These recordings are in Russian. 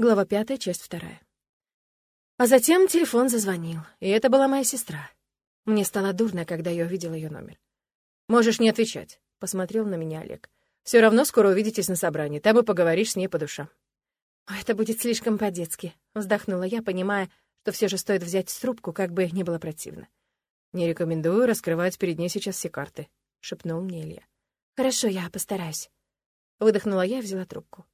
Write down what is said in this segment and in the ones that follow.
Глава пятая, часть вторая. А затем телефон зазвонил, и это была моя сестра. Мне стало дурно, когда я увидела ее номер. «Можешь не отвечать», — посмотрел на меня Олег. Все равно скоро увидитесь на собрании, там и поговоришь с ней по душам». «Это будет слишком по-детски», — вздохнула я, понимая, что все же стоит взять трубку, как бы не было противно. «Не рекомендую раскрывать перед ней сейчас все карты», — шепнул мне Илья. «Хорошо, я постараюсь». Выдохнула я и взяла трубку.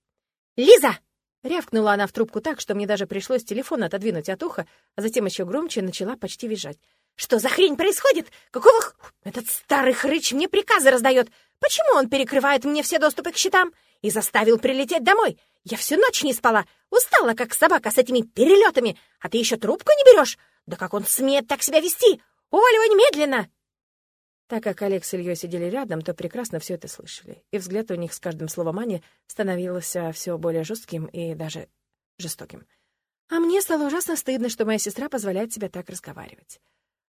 «Лиза!» Рявкнула она в трубку так, что мне даже пришлось телефон отодвинуть от уха, а затем еще громче начала почти визжать. «Что за хрень происходит? Какого х... Этот старый хрыч мне приказы раздает. Почему он перекрывает мне все доступы к счетам? И заставил прилететь домой. Я всю ночь не спала. Устала, как собака с этими перелетами. А ты еще трубку не берешь? Да как он смеет так себя вести? Уваливай немедленно!» Так как Олег с Ильей сидели рядом, то прекрасно все это слышали, и взгляд у них с каждым словом Ани становился все более жестким и даже жестоким. А мне стало ужасно стыдно, что моя сестра позволяет себе так разговаривать.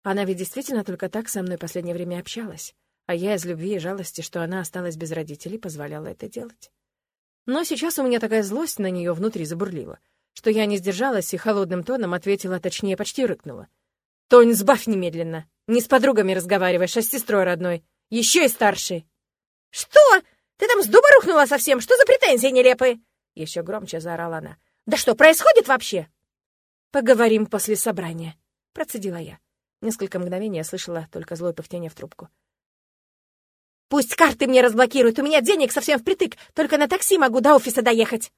Она ведь действительно только так со мной последнее время общалась, а я из любви и жалости, что она осталась без родителей, позволяла это делать. Но сейчас у меня такая злость на нее внутри забурлила, что я не сдержалась и холодным тоном ответила, точнее, почти рыкнула. «Тонь, сбавь немедленно!» Не с подругами разговариваешь, а с сестрой родной. Еще и старшей. Что? Ты там с дуба рухнула совсем? Что за претензии нелепые? Еще громче заорала она. Да что происходит вообще? Поговорим после собрания, процедила я. Несколько мгновений я слышала только злое пыхтение в трубку. «Пусть карты мне разблокируют, у меня денег совсем впритык, только на такси могу до офиса доехать!»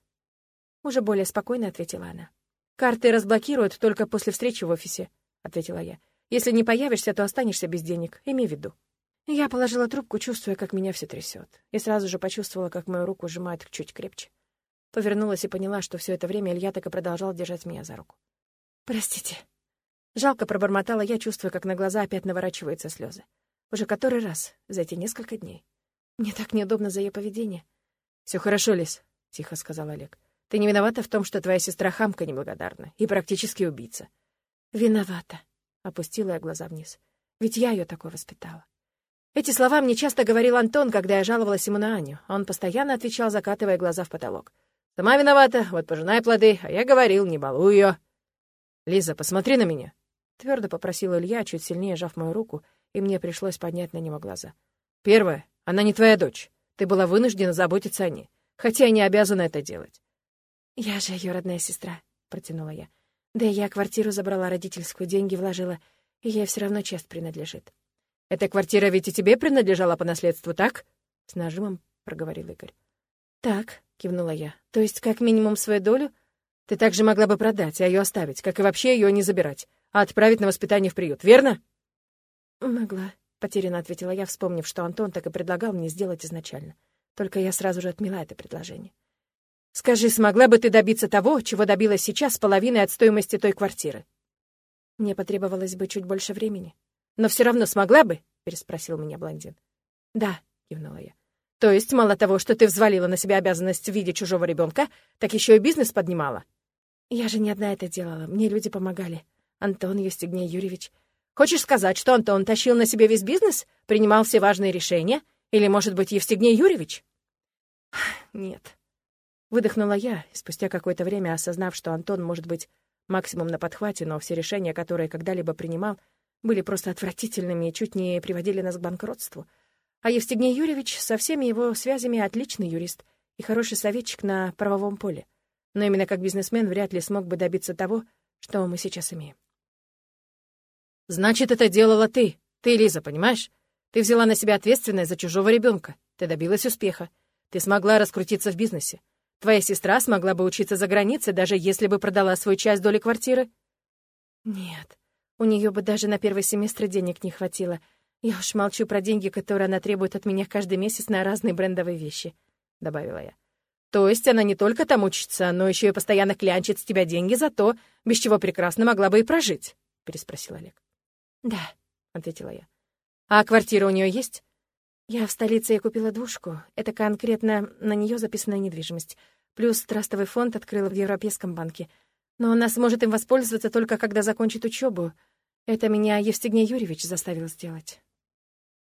Уже более спокойно ответила она. «Карты разблокируют только после встречи в офисе», — ответила я. Если не появишься, то останешься без денег, имей в виду». Я положила трубку, чувствуя, как меня все трясет, и сразу же почувствовала, как мою руку сжимает чуть крепче. Повернулась и поняла, что все это время Илья так и продолжал держать меня за руку. «Простите». Жалко пробормотала я, чувствуя, как на глаза опять наворачиваются слезы. Уже который раз за эти несколько дней. Мне так неудобно за ее поведение. Все хорошо, Лис», — тихо сказал Олег. «Ты не виновата в том, что твоя сестра хамка неблагодарна и практически убийца». «Виновата», Опустила я глаза вниз. Ведь я ее такой воспитала. Эти слова мне часто говорил Антон, когда я жаловалась ему на Аню. Он постоянно отвечал, закатывая глаза в потолок. «Сама виновата, вот пожинай плоды, а я говорил, не балуй ее». «Лиза, посмотри на меня», — твердо попросил Илья, чуть сильнее сжав мою руку, и мне пришлось поднять на него глаза. «Первое, она не твоя дочь. Ты была вынуждена заботиться о ней, хотя и не обязана это делать». «Я же ее родная сестра», — протянула я. Да я квартиру забрала родительскую, деньги вложила, и ей все равно часть принадлежит. «Эта квартира ведь и тебе принадлежала по наследству, так?» — с нажимом проговорил Игорь. «Так», — кивнула я, — «то есть как минимум свою долю? Ты также могла бы продать, а ее оставить, как и вообще ее не забирать, а отправить на воспитание в приют, верно?» «Могла», — потерянно ответила я, вспомнив, что Антон так и предлагал мне сделать изначально. Только я сразу же отмела это предложение. Скажи, смогла бы ты добиться того, чего добилась сейчас с половиной от стоимости той квартиры? Мне потребовалось бы чуть больше времени. Но все равно смогла бы? переспросил меня блондин. Да, кивнула я. То есть, мало того, что ты взвалила на себя обязанность в виде чужого ребенка, так еще и бизнес поднимала? Я же не одна это делала, мне люди помогали. Антон Евстигней Юрьевич. Хочешь сказать, что Антон тащил на себе весь бизнес, принимал все важные решения? Или, может быть, Евстигней Юрьевич? Нет, Выдохнула я, спустя какое-то время осознав, что Антон может быть максимум на подхвате, но все решения, которые когда-либо принимал, были просто отвратительными и чуть не приводили нас к банкротству. А Евстигней Юрьевич со всеми его связями отличный юрист и хороший советчик на правовом поле. Но именно как бизнесмен вряд ли смог бы добиться того, что мы сейчас имеем. «Значит, это делала ты. Ты, Лиза, понимаешь? Ты взяла на себя ответственность за чужого ребенка. Ты добилась успеха. Ты смогла раскрутиться в бизнесе. Твоя сестра смогла бы учиться за границей, даже если бы продала свою часть доли квартиры?» «Нет, у нее бы даже на первый семестр денег не хватило. Я уж молчу про деньги, которые она требует от меня каждый месяц на разные брендовые вещи», — добавила я. «То есть она не только там учится, но еще и постоянно клянчит с тебя деньги за то, без чего прекрасно могла бы и прожить?» — переспросил Олег. «Да», — ответила я. «А квартира у нее есть?» Я в столице и купила двушку. Это конкретно на нее записанная недвижимость. Плюс трастовый фонд открыла в Европейском банке. Но она сможет им воспользоваться только когда закончит учебу. Это меня Евстигней Юрьевич заставил сделать.